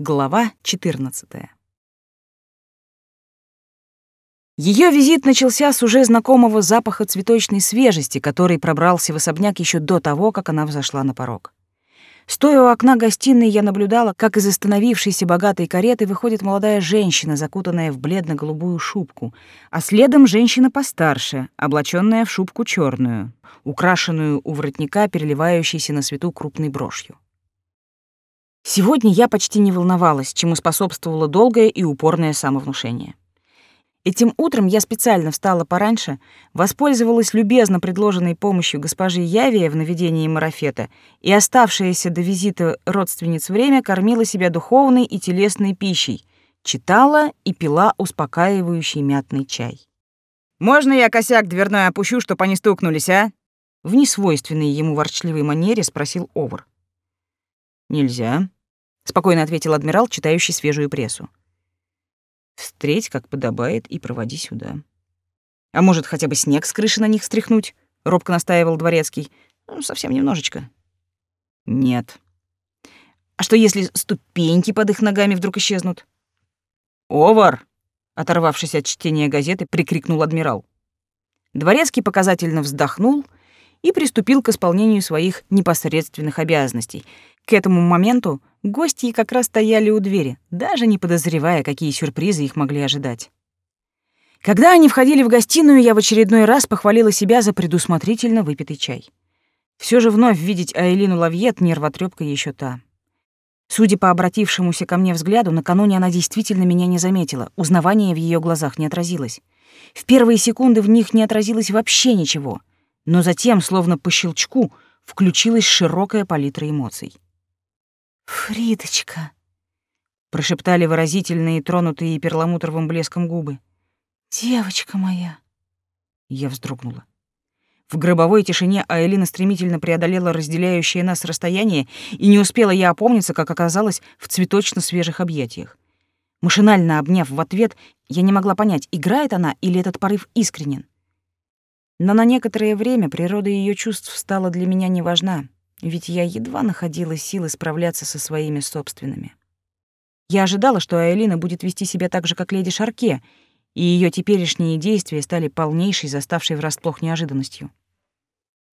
Глава 14. Ее визит начался с уже знакомого запаха цветочной свежести, который пробрался в особняк еще до того, как она взошла на порог. Стоя у окна гостиной, я наблюдала, как из остановившейся богатой кареты выходит молодая женщина, закутанная в бледно-голубую шубку, а следом женщина постарше, облаченная в шубку черную, украшенную у воротника, переливающейся на свету крупной брошью. Сегодня я почти не волновалась, чему способствовало долгое и упорное самовнушение. Этим утром я специально встала пораньше, воспользовалась любезно предложенной помощью госпожи Явия в наведении марафета и оставшееся до визита родственниц время кормила себя духовной и телесной пищей, читала и пила успокаивающий мятный чай. «Можно я косяк дверной опущу, чтоб они стукнулись, а?» В несвойственной ему ворчливой манере спросил Овар. «Нельзя», спокойно ответил адмирал, читающий свежую прессу. Встреть, как подобает, и проводи сюда. А может, хотя бы снег с крыши на них стряхнуть? робко настаивал дворецкий. Ну, совсем немножечко. Нет. А что если ступеньки под их ногами вдруг исчезнут? Овар! оторвавшись от чтения газеты, прикрикнул адмирал. Дворецкий показательно вздохнул и приступил к исполнению своих непосредственных обязанностей. К этому моменту Гости как раз стояли у двери, даже не подозревая, какие сюрпризы их могли ожидать. Когда они входили в гостиную, я в очередной раз похвалила себя за предусмотрительно выпитый чай. Все же вновь видеть Айлину Лавьет нервотрепка еще та. Судя по обратившемуся ко мне взгляду, накануне она действительно меня не заметила, узнавание в ее глазах не отразилось. В первые секунды в них не отразилось вообще ничего, но затем, словно по щелчку, включилась широкая палитра эмоций. «Фридочка», — прошептали выразительные, тронутые перламутровым блеском губы. «Девочка моя». Я вздрогнула. В гробовой тишине Аэлина стремительно преодолела разделяющее нас расстояние, и не успела я опомниться, как оказалось в цветочно-свежих объятиях. Машинально обняв в ответ, я не могла понять, играет она или этот порыв искренен. Но на некоторое время природа ее чувств стала для меня неважна ведь я едва находила силы справляться со своими собственными. Я ожидала, что Айлина будет вести себя так же, как леди Шарке, и ее теперешние действия стали полнейшей, заставшей врасплох неожиданностью.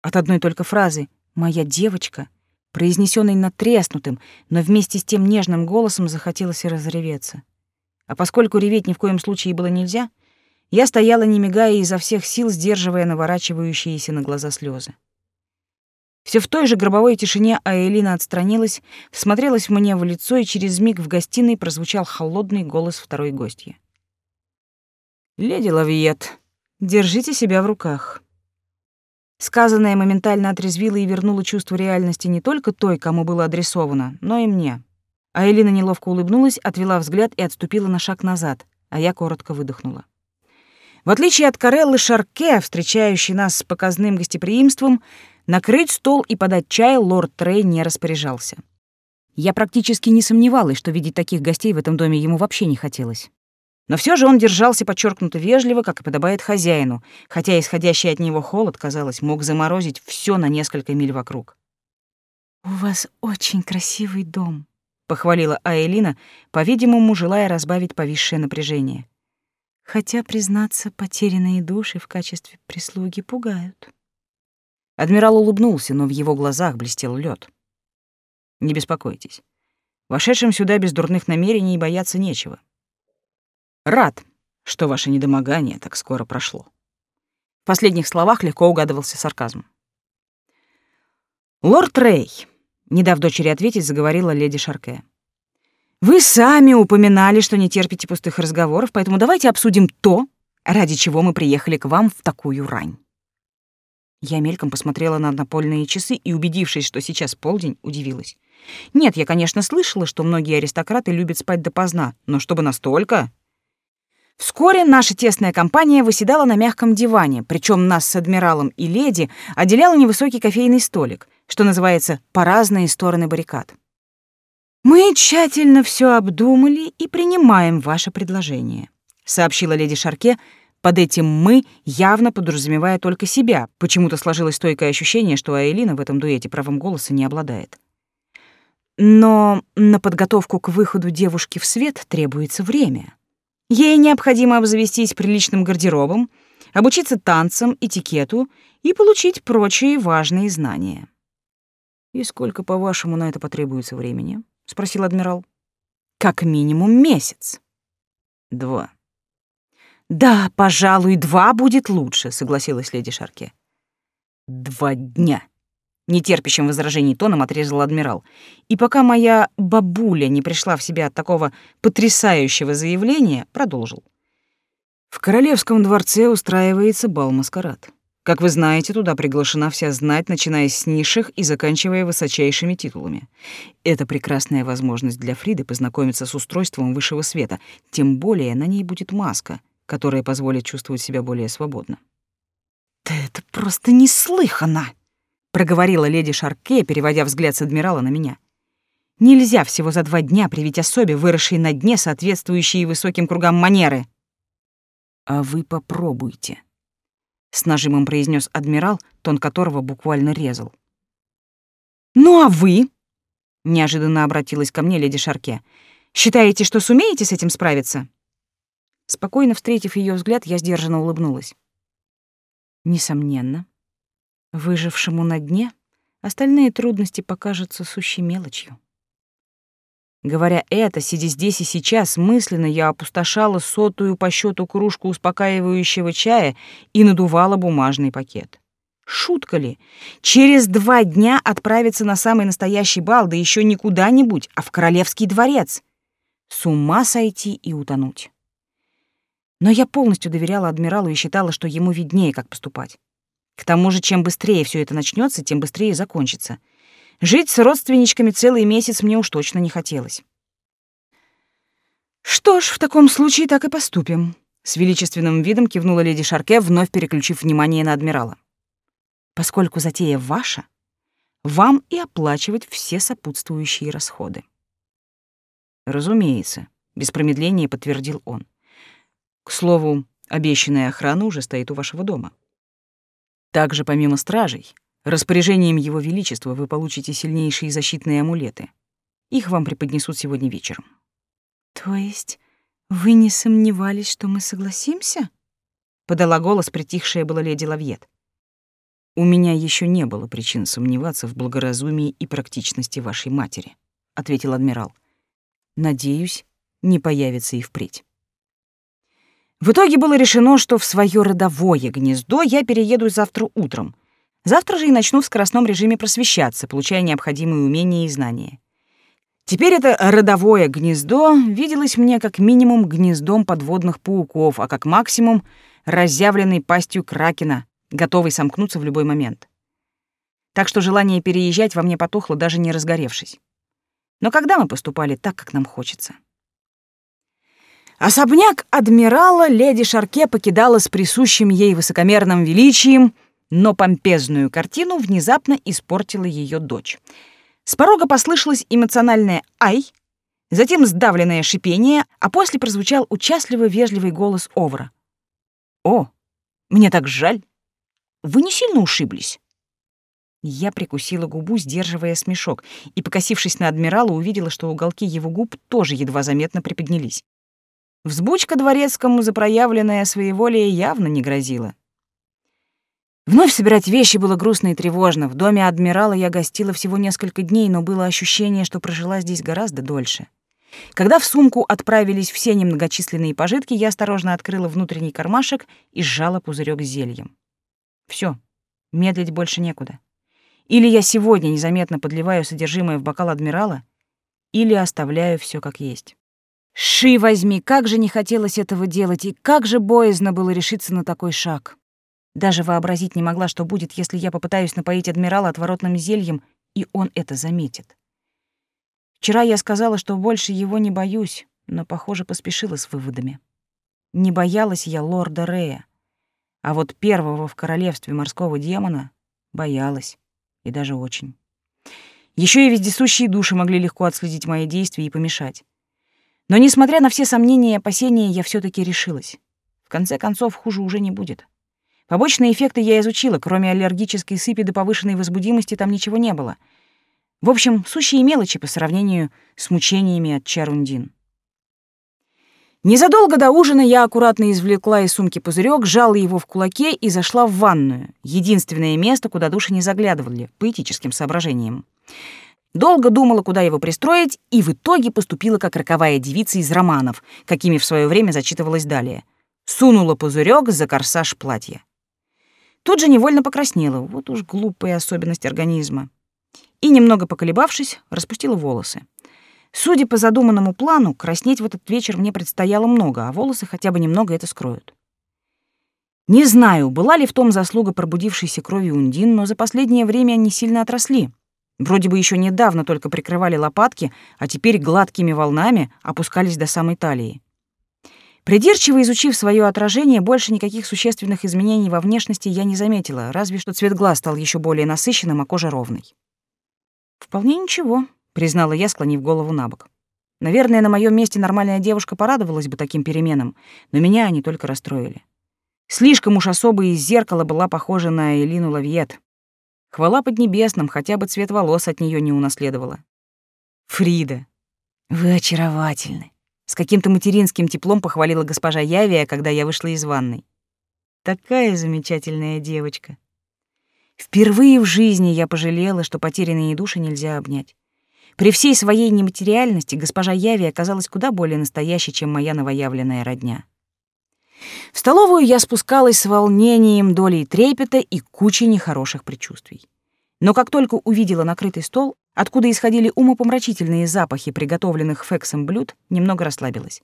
От одной только фразы «моя девочка», произнесенной натреснутым, но вместе с тем нежным голосом захотелось и разреветься. А поскольку реветь ни в коем случае было нельзя, я стояла, не мигая, изо всех сил сдерживая наворачивающиеся на глаза слезы. Все в той же гробовой тишине Аэлина отстранилась, смотрелась мне в лицо, и через миг в гостиной прозвучал холодный голос второй гостьи. «Леди Лавиет, держите себя в руках». Сказанное моментально отрезвило и вернуло чувство реальности не только той, кому было адресовано, но и мне. Аэлина неловко улыбнулась, отвела взгляд и отступила на шаг назад, а я коротко выдохнула. В отличие от Кареллы Шарке, встречающей нас с показным гостеприимством, Накрыть стол и подать чай лорд Трей не распоряжался. Я практически не сомневалась, что видеть таких гостей в этом доме ему вообще не хотелось. Но все же он держался подчеркнуто вежливо, как и подобает хозяину, хотя исходящий от него холод, казалось, мог заморозить все на несколько миль вокруг. «У вас очень красивый дом», — похвалила Аэлина, по-видимому, желая разбавить повисшее напряжение. «Хотя, признаться, потерянные души в качестве прислуги пугают». Адмирал улыбнулся, но в его глазах блестел лед. «Не беспокойтесь. Вошедшим сюда без дурных намерений бояться нечего. Рад, что ваше недомогание так скоро прошло». В последних словах легко угадывался сарказм. «Лорд Рэй», — не дав дочери ответить, заговорила леди Шарке. «Вы сами упоминали, что не терпите пустых разговоров, поэтому давайте обсудим то, ради чего мы приехали к вам в такую рань». Я мельком посмотрела на напольные часы и, убедившись, что сейчас полдень, удивилась. Нет, я, конечно, слышала, что многие аристократы любят спать допоздна, но чтобы настолько... Вскоре наша тесная компания выседала на мягком диване, причем нас с адмиралом и леди отделял невысокий кофейный столик, что называется «по разные стороны баррикад». «Мы тщательно все обдумали и принимаем ваше предложение», — сообщила леди Шарке, — под этим «мы» явно подразумевая только себя. Почему-то сложилось стойкое ощущение, что Айлина в этом дуэте правом голоса не обладает. Но на подготовку к выходу девушки в свет требуется время. Ей необходимо обзавестись приличным гардеробом, обучиться танцам, этикету и получить прочие важные знания. «И сколько, по-вашему, на это потребуется времени?» — спросил адмирал. «Как минимум месяц». «Два». «Да, пожалуй, два будет лучше», — согласилась леди Шарке. «Два дня», — нетерпящим возражений тоном отрезал адмирал. И пока моя бабуля не пришла в себя от такого потрясающего заявления, продолжил. «В королевском дворце устраивается бал-маскарад. Как вы знаете, туда приглашена вся знать, начиная с низших и заканчивая высочайшими титулами. Это прекрасная возможность для Фриды познакомиться с устройством высшего света, тем более на ней будет маска, которая позволит чувствовать себя более свободно. «Да это просто неслыханно!» — проговорила леди Шарке, переводя взгляд с адмирала на меня. «Нельзя всего за два дня привить особе, выросшей на дне, соответствующие высоким кругам манеры». «А вы попробуйте», с нажимом произнес адмирал, тон которого буквально резал. Ну а вы? неожиданно обратилась ко мне леди Шарке. Считаете, что сумеете с этим справиться? Спокойно встретив ее взгляд, я сдержанно улыбнулась. Несомненно, выжившему на дне остальные трудности покажутся сущей мелочью. Говоря это, сидя здесь и сейчас, мысленно я опустошала сотую по счету кружку успокаивающего чая и надувала бумажный пакет. Шутка ли? Через два дня отправиться на самый настоящий бал, да еще не куда-нибудь, а в королевский дворец. С ума сойти и утонуть. Но я полностью доверяла адмиралу и считала, что ему виднее, как поступать. К тому же, чем быстрее все это начнется, тем быстрее закончится — Жить с родственничками целый месяц мне уж точно не хотелось. «Что ж, в таком случае так и поступим», — с величественным видом кивнула леди Шарке, вновь переключив внимание на адмирала. «Поскольку затея ваша, вам и оплачивать все сопутствующие расходы». «Разумеется», — без промедления подтвердил он. «К слову, обещанная охрана уже стоит у вашего дома. Также, помимо стражей, Распоряжением Его Величества вы получите сильнейшие защитные амулеты. Их вам преподнесут сегодня вечером. То есть вы не сомневались, что мы согласимся? Подала голос притихшая была леди Лавьет. У меня еще не было причин сомневаться в благоразумии и практичности вашей матери, ответил адмирал. Надеюсь, не появится и впредь. В итоге было решено, что в свое родовое гнездо я перееду завтра утром — Завтра же и начну в скоростном режиме просвещаться, получая необходимые умения и знания. Теперь это родовое гнездо виделось мне как минимум гнездом подводных пауков, а как максимум разъявленной пастью кракена, готовой сомкнуться в любой момент. Так что желание переезжать во мне потухло, даже не разгоревшись. Но когда мы поступали так, как нам хочется? Особняк адмирала леди Шарке покидала с присущим ей высокомерным величием — но помпезную картину внезапно испортила ее дочь. С порога послышалось эмоциональное «ай», затем сдавленное шипение, а после прозвучал участливо-вежливый голос Овра. «О, мне так жаль. Вы не сильно ушиблись?» Я прикусила губу, сдерживая смешок, и, покосившись на адмирала, увидела, что уголки его губ тоже едва заметно приподнялись. Взбучка дворецкому за проявленное своеволие явно не грозила. Вновь собирать вещи было грустно и тревожно. В доме адмирала я гостила всего несколько дней, но было ощущение, что прожила здесь гораздо дольше. Когда в сумку отправились все немногочисленные пожитки, я осторожно открыла внутренний кармашек и сжала пузырек с зельем. Все, медлить больше некуда. Или я сегодня незаметно подливаю содержимое в бокал адмирала, или оставляю все как есть. Ши возьми, как же не хотелось этого делать, и как же боязно было решиться на такой шаг. Даже вообразить не могла, что будет, если я попытаюсь напоить адмирала отворотным зельем, и он это заметит. Вчера я сказала, что больше его не боюсь, но, похоже, поспешила с выводами. Не боялась я лорда Рея, а вот первого в королевстве морского демона боялась, и даже очень. Еще и вездесущие души могли легко отследить мои действия и помешать. Но, несмотря на все сомнения и опасения, я все таки решилась. В конце концов, хуже уже не будет. Побочные эффекты я изучила, кроме аллергической сыпи до повышенной возбудимости там ничего не было. В общем, сущие мелочи по сравнению с мучениями от Чарундин. Незадолго до ужина я аккуратно извлекла из сумки пузырек, сжала его в кулаке и зашла в ванную, единственное место, куда души не заглядывали, по этическим соображениям. Долго думала, куда его пристроить, и в итоге поступила как роковая девица из романов, какими в свое время зачитывалась далее. Сунула пузырек за корсаж платья. Тут же невольно покраснела, вот уж глупая особенность организма. И, немного поколебавшись, распустила волосы. Судя по задуманному плану, краснеть в этот вечер мне предстояло много, а волосы хотя бы немного это скроют. Не знаю, была ли в том заслуга пробудившейся крови Ундин, но за последнее время они сильно отросли. Вроде бы еще недавно только прикрывали лопатки, а теперь гладкими волнами опускались до самой талии. Придирчиво изучив свое отражение, больше никаких существенных изменений во внешности я не заметила, разве что цвет глаз стал еще более насыщенным, а кожа ровной. Вполне ничего, признала я, склонив голову на бок. Наверное, на моем месте нормальная девушка порадовалась бы таким переменам, но меня они только расстроили. Слишком уж особо из зеркала была похожа на Элину Лавьет. Хвала поднебесным, хотя бы цвет волос от нее не унаследовала. Фрида, вы очаровательны. С каким-то материнским теплом похвалила госпожа Явия, когда я вышла из ванной. Такая замечательная девочка. Впервые в жизни я пожалела, что потерянные души нельзя обнять. При всей своей нематериальности госпожа Яви оказалась куда более настоящей, чем моя новоявленная родня. В столовую я спускалась с волнением, долей трепета и кучей нехороших предчувствий. Но как только увидела накрытый стол, откуда исходили умопомрачительные запахи приготовленных Фексом блюд, немного расслабилась.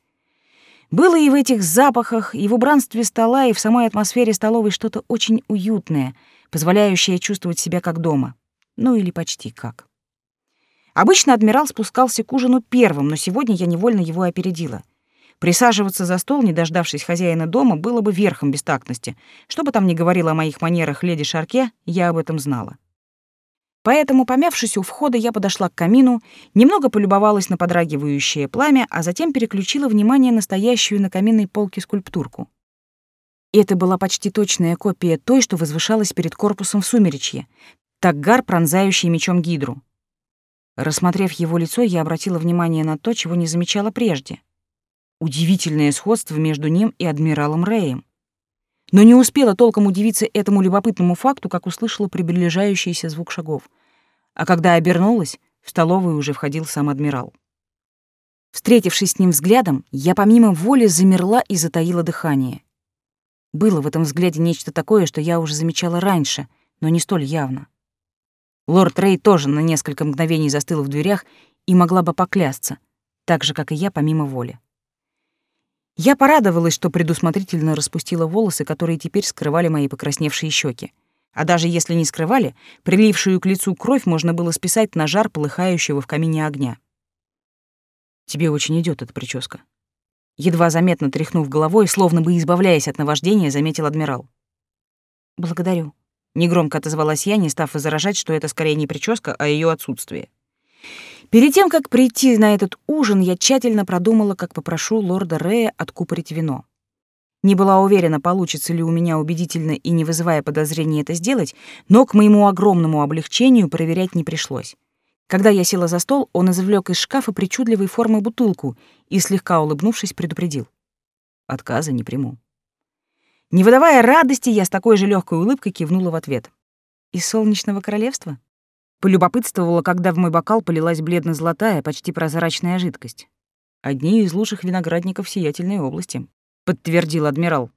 Было и в этих запахах, и в убранстве стола, и в самой атмосфере столовой что-то очень уютное, позволяющее чувствовать себя как дома. Ну или почти как. Обычно адмирал спускался к ужину первым, но сегодня я невольно его опередила. Присаживаться за стол, не дождавшись хозяина дома, было бы верхом бестактности. Что бы там ни говорила о моих манерах леди Шарке, я об этом знала. Поэтому, помявшись у входа, я подошла к камину, немного полюбовалась на подрагивающее пламя, а затем переключила внимание на стоящую на каминной полке скульптурку. Это была почти точная копия той, что возвышалась перед корпусом в сумеречье, Таггар, пронзающий мечом гидру. Рассмотрев его лицо, я обратила внимание на то, чего не замечала прежде. Удивительное сходство между ним и адмиралом Рэем. Но не успела толком удивиться этому любопытному факту, как услышала приближающийся звук шагов. А когда обернулась, в столовую уже входил сам адмирал. Встретившись с ним взглядом, я помимо воли замерла и затаила дыхание. Было в этом взгляде нечто такое, что я уже замечала раньше, но не столь явно. Лорд Рэй тоже на несколько мгновений застыл в дверях и могла бы поклясться, так же, как и я, помимо воли. Я порадовалась, что предусмотрительно распустила волосы, которые теперь скрывали мои покрасневшие щеки. А даже если не скрывали, прилившую к лицу кровь можно было списать на жар полыхающего в камине огня. «Тебе очень идет эта прическа». Едва заметно тряхнув головой, словно бы избавляясь от наваждения, заметил адмирал. «Благодарю», Негромко отозвалась я, не став возражать, что это скорее не прическа, а ее отсутствие. Перед тем, как прийти на этот ужин, я тщательно продумала, как попрошу лорда Рея откупорить вино. Не была уверена, получится ли у меня убедительно и не вызывая подозрений это сделать, но к моему огромному облегчению проверять не пришлось. Когда я села за стол, он извлек из шкафа причудливой формы бутылку и, слегка улыбнувшись, предупредил. Отказа не приму. Не выдавая радости, я с такой же легкой улыбкой кивнула в ответ. «Из солнечного королевства?» Полюбопытствовала, когда в мой бокал полилась бледно-золотая, почти прозрачная жидкость. «Одни из лучших виноградников сиятельной области», — подтвердил адмирал.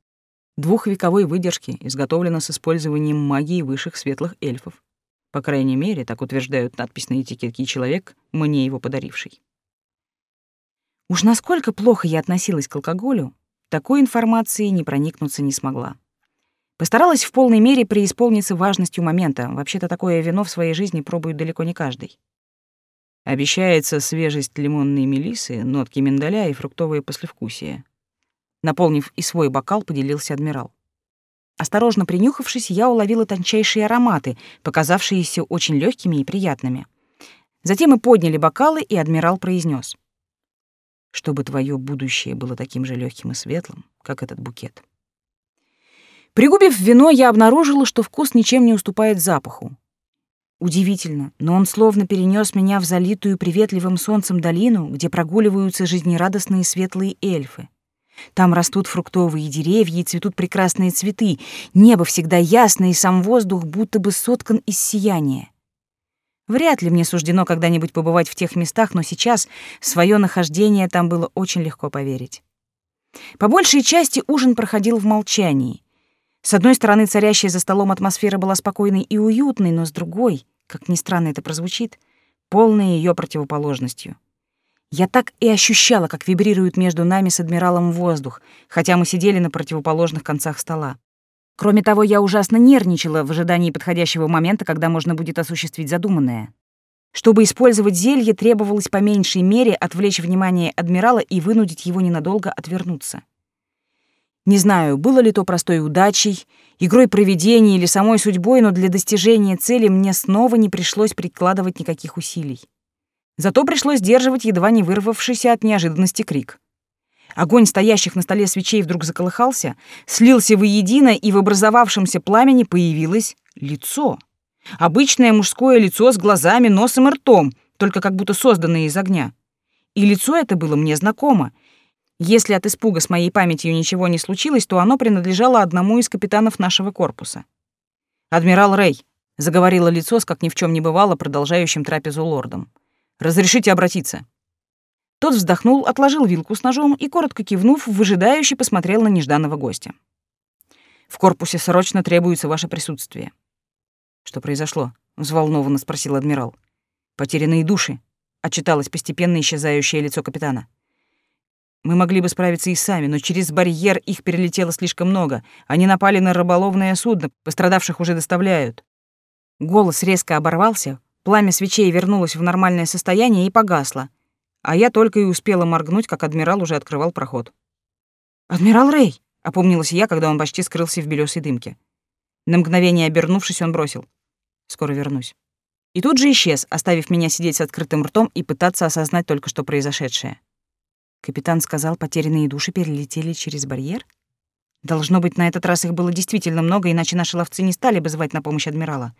«Двухвековой выдержки, изготовлено с использованием магии высших светлых эльфов. По крайней мере, так утверждают надпись на этикетке человек, мне его подаривший». Уж насколько плохо я относилась к алкоголю, такой информации не проникнуться не смогла. Постаралась в полной мере преисполниться важностью момента. Вообще-то такое вино в своей жизни пробует далеко не каждый. Обещается свежесть лимонной мелисы, нотки миндаля и фруктовые послевкусия. Наполнив и свой бокал, поделился адмирал. Осторожно принюхавшись, я уловила тончайшие ароматы, показавшиеся очень легкими и приятными. Затем мы подняли бокалы, и адмирал произнес: чтобы твое будущее было таким же легким и светлым, как этот букет. Пригубив вино, я обнаружила, что вкус ничем не уступает запаху. Удивительно, но он словно перенес меня в залитую приветливым солнцем долину, где прогуливаются жизнерадостные светлые эльфы. Там растут фруктовые деревья и цветут прекрасные цветы. Небо всегда ясное, и сам воздух будто бы соткан из сияния. Вряд ли мне суждено когда-нибудь побывать в тех местах, но сейчас свое нахождение там было очень легко поверить. По большей части ужин проходил в молчании. С одной стороны, царящая за столом атмосфера была спокойной и уютной, но с другой как ни странно это прозвучит, полной ее противоположностью. Я так и ощущала, как вибрирует между нами с адмиралом воздух, хотя мы сидели на противоположных концах стола. Кроме того, я ужасно нервничала в ожидании подходящего момента, когда можно будет осуществить задуманное. Чтобы использовать зелье, требовалось по меньшей мере отвлечь внимание адмирала и вынудить его ненадолго отвернуться. Не знаю, было ли то простой удачей, игрой провидения или самой судьбой, но для достижения цели мне снова не пришлось прикладывать никаких усилий. Зато пришлось сдерживать едва не вырвавшийся от неожиданности крик. Огонь стоящих на столе свечей вдруг заколыхался, слился воедино, и в образовавшемся пламени появилось лицо. Обычное мужское лицо с глазами, носом и ртом, только как будто созданное из огня. И лицо это было мне знакомо, если от испуга с моей памятью ничего не случилось, то оно принадлежало одному из капитанов нашего корпуса. «Адмирал Рэй», — заговорило лицо с, как ни в чем не бывало, продолжающим трапезу лордом. «Разрешите обратиться». Тот вздохнул, отложил вилку с ножом и, коротко кивнув, выжидающе посмотрел на нежданного гостя. «В корпусе срочно требуется ваше присутствие». «Что произошло?» — взволнованно спросил адмирал. «Потерянные души», — отчиталось постепенно исчезающее лицо капитана. Мы могли бы справиться и сами, но через барьер их перелетело слишком много. Они напали на рыболовное судно, пострадавших уже доставляют. Голос резко оборвался, пламя свечей вернулось в нормальное состояние и погасло. А я только и успела моргнуть, как адмирал уже открывал проход. «Адмирал Рэй!» — опомнилась я, когда он почти скрылся в белесой дымке. На мгновение обернувшись, он бросил. «Скоро вернусь». И тут же исчез, оставив меня сидеть с открытым ртом и пытаться осознать только что произошедшее. Капитан сказал, потерянные души перелетели через барьер? Должно быть, на этот раз их было действительно много, иначе наши ловцы не стали бы звать на помощь адмирала.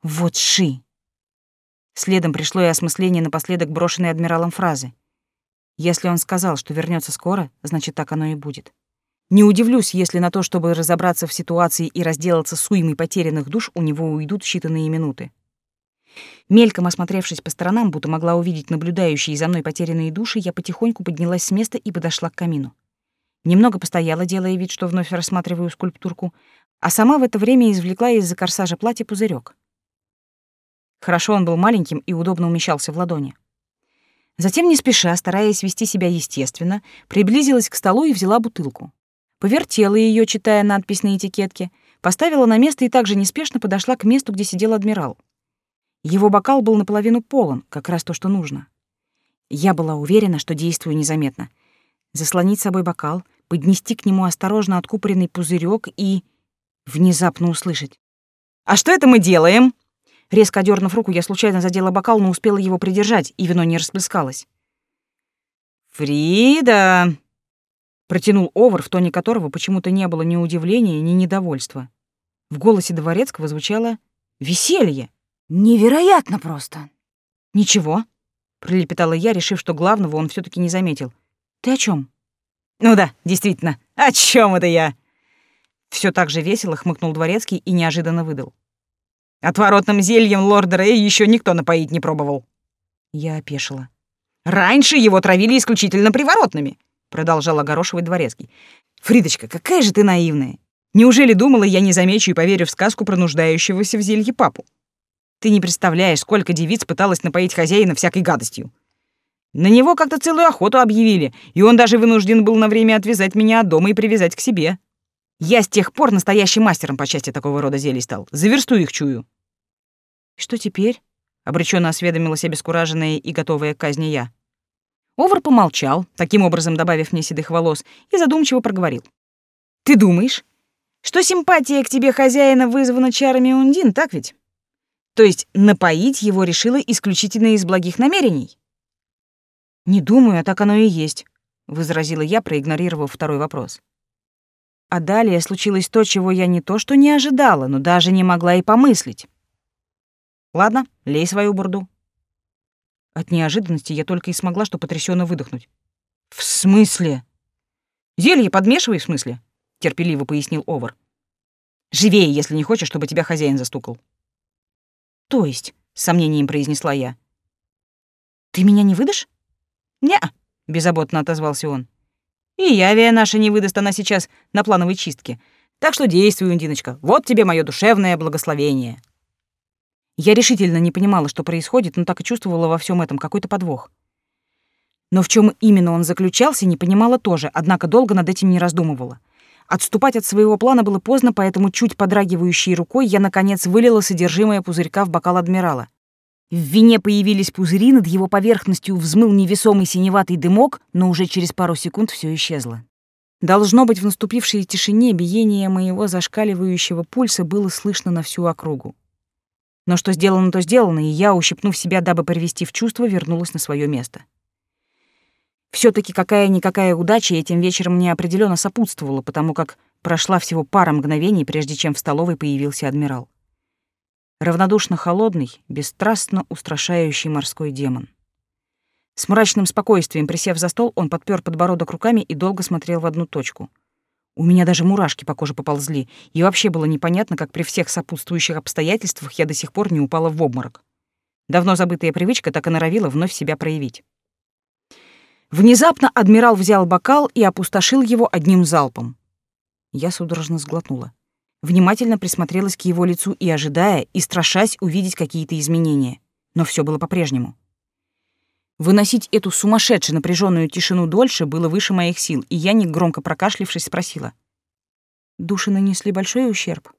Вот ши! Следом пришло и осмысление напоследок брошенной адмиралом фразы. Если он сказал, что вернется скоро, значит, так оно и будет. Не удивлюсь, если на то, чтобы разобраться в ситуации и разделаться с уймой потерянных душ, у него уйдут считанные минуты. Мельком осмотревшись по сторонам, будто могла увидеть наблюдающие за мной потерянные души, я потихоньку поднялась с места и подошла к камину. Немного постояла, делая вид, что вновь рассматриваю скульптурку, а сама в это время извлекла из-за корсажа платья пузырек. Хорошо он был маленьким и удобно умещался в ладони. Затем, не спеша, стараясь вести себя естественно, приблизилась к столу и взяла бутылку. Повертела ее, читая надпись на этикетке, поставила на место и также неспешно подошла к месту, где сидел адмирал. Его бокал был наполовину полон, как раз то, что нужно. Я была уверена, что действую незаметно. Заслонить собой бокал, поднести к нему осторожно откупоренный пузырек и... внезапно услышать. «А что это мы делаем?» Резко дернув руку, я случайно задела бокал, но успела его придержать, и вино не расплескалось. «Фрида!» — протянул Овар, в тоне которого почему-то не было ни удивления, ни недовольства. В голосе Дворецкого звучало «веселье». Невероятно просто. Ничего, пролепетала я, решив, что главного он все таки не заметил. Ты о чем? Ну да, действительно. О чем это я? Все так же весело хмыкнул дворецкий и неожиданно выдал. Отворотным зельем лорда Рэй еще никто напоить не пробовал. Я опешила. Раньше его травили исключительно приворотными, продолжал огорошивать дворецкий. Фридочка, какая же ты наивная. Неужели думала, я не замечу и поверю в сказку про нуждающегося в зелье папу? Ты не представляешь, сколько девиц пыталась напоить хозяина всякой гадостью. На него как-то целую охоту объявили, и он даже вынужден был на время отвязать меня от дома и привязать к себе. Я с тех пор настоящим мастером по части такого рода зелий стал. Заверсту их чую. Что теперь? Обреченно осведомилась обескураженная и готовая к казни я. Овар помолчал, таким образом добавив мне седых волос, и задумчиво проговорил. «Ты думаешь, что симпатия к тебе хозяина вызвана чарами Ундин, так ведь?» То есть напоить его решила исключительно из благих намерений? Не думаю, а так оно и есть, возразила я, проигнорировав второй вопрос. А далее случилось то, чего я не то что не ожидала, но даже не могла и помыслить. Ладно, лей свою бурду. От неожиданности я только и смогла что потрясенно выдохнуть. В смысле? Зелье подмешивай, в смысле? терпеливо пояснил Овар. Живее, если не хочешь, чтобы тебя хозяин застукал. То есть, с сомнением произнесла я. Ты меня не выдашь? Не, беззаботно отозвался он. И Явия наша не выдаст она сейчас на плановой чистке. Так что действуй, Ундиночка. Вот тебе мое душевное благословение. Я решительно не понимала, что происходит, но так и чувствовала во всем этом какой-то подвох. Но в чем именно он заключался, не понимала тоже, однако долго над этим не раздумывала. Отступать от своего плана было поздно, поэтому чуть подрагивающей рукой я, наконец, вылила содержимое пузырька в бокал адмирала. В вине появились пузыри, над его поверхностью взмыл невесомый синеватый дымок, но уже через пару секунд все исчезло. Должно быть, в наступившей тишине биение моего зашкаливающего пульса было слышно на всю округу. Но что сделано, то сделано, и я, ущипнув себя, дабы привести в чувство, вернулась на свое место все таки какая-никакая удача этим вечером мне определенно сопутствовала, потому как прошла всего пара мгновений, прежде чем в столовой появился адмирал. Равнодушно холодный, бесстрастно устрашающий морской демон. С мрачным спокойствием, присев за стол, он подпер подбородок руками и долго смотрел в одну точку. У меня даже мурашки по коже поползли, и вообще было непонятно, как при всех сопутствующих обстоятельствах я до сих пор не упала в обморок. Давно забытая привычка так и норовила вновь себя проявить. Внезапно адмирал взял бокал и опустошил его одним залпом. Я судорожно сглотнула. Внимательно присмотрелась к его лицу и ожидая, и страшась увидеть какие-то изменения. Но все было по-прежнему. Выносить эту сумасшедшую напряженную тишину дольше было выше моих сил, и я, негромко прокашлившись, спросила. «Души нанесли большой ущерб?»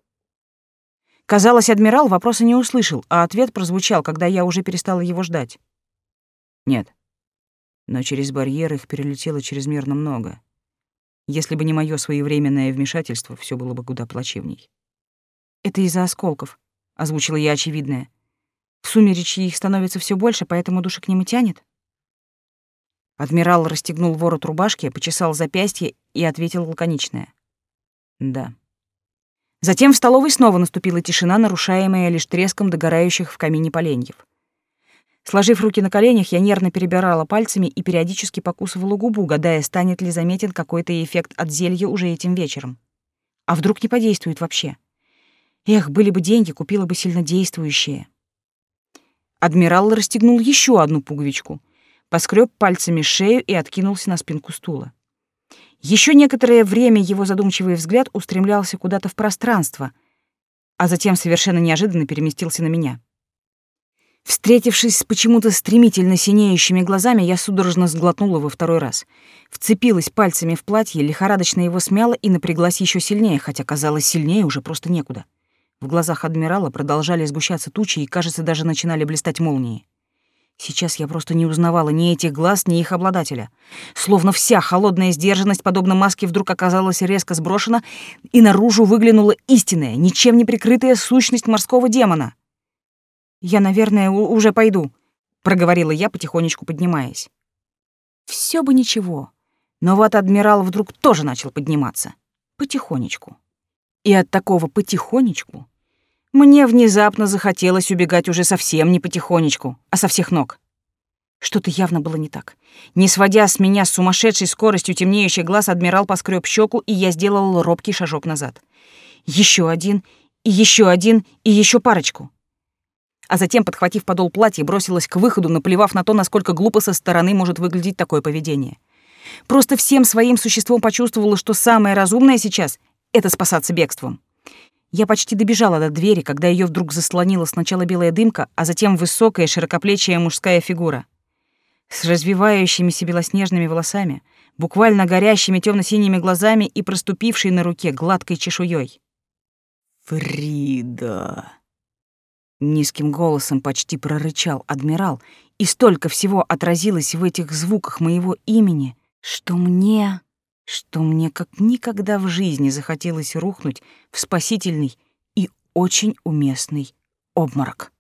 Казалось, адмирал вопроса не услышал, а ответ прозвучал, когда я уже перестала его ждать. «Нет, но через барьер их перелетело чрезмерно много. Если бы не мое своевременное вмешательство, все было бы куда плачевней. «Это из-за осколков», — озвучила я очевидное. «В сумеречье их становится все больше, поэтому души к ним и тянет?» Адмирал расстегнул ворот рубашки, почесал запястье и ответил лаконичное. «Да». Затем в столовой снова наступила тишина, нарушаемая лишь треском догорающих в камине поленьев. Сложив руки на коленях, я нервно перебирала пальцами и периодически покусывала губу, гадая, станет ли заметен какой-то эффект от зелья уже этим вечером. А вдруг не подействует вообще? Эх, были бы деньги, купила бы сильнодействующие. Адмирал расстегнул еще одну пуговичку, поскреб пальцами шею и откинулся на спинку стула. Еще некоторое время его задумчивый взгляд устремлялся куда-то в пространство, а затем совершенно неожиданно переместился на меня. Встретившись с почему-то стремительно синеющими глазами, я судорожно сглотнула во второй раз. Вцепилась пальцами в платье, лихорадочно его смяла и напряглась еще сильнее, хотя казалось, сильнее уже просто некуда. В глазах адмирала продолжали сгущаться тучи и, кажется, даже начинали блистать молнии. Сейчас я просто не узнавала ни этих глаз, ни их обладателя. Словно вся холодная сдержанность, подобно маске, вдруг оказалась резко сброшена, и наружу выглянула истинная, ничем не прикрытая сущность морского демона — «Я, наверное, уже пойду», — проговорила я, потихонечку поднимаясь. Все бы ничего, но вот адмирал вдруг тоже начал подниматься. Потихонечку. И от такого потихонечку мне внезапно захотелось убегать уже совсем не потихонечку, а со всех ног. Что-то явно было не так. Не сводя с меня с сумасшедшей скоростью темнеющий глаз, адмирал поскреб щеку, и я сделал робкий шажок назад. Еще один, и еще один, и еще парочку а затем, подхватив подол платья, бросилась к выходу, наплевав на то, насколько глупо со стороны может выглядеть такое поведение. Просто всем своим существом почувствовала, что самое разумное сейчас — это спасаться бегством. Я почти добежала до двери, когда ее вдруг заслонила сначала белая дымка, а затем высокая широкоплечья мужская фигура. С развивающимися белоснежными волосами, буквально горящими темно синими глазами и проступившей на руке гладкой чешуей. «Фрида!» Низким голосом почти прорычал адмирал, и столько всего отразилось в этих звуках моего имени, что мне, что мне как никогда в жизни захотелось рухнуть в спасительный и очень уместный обморок.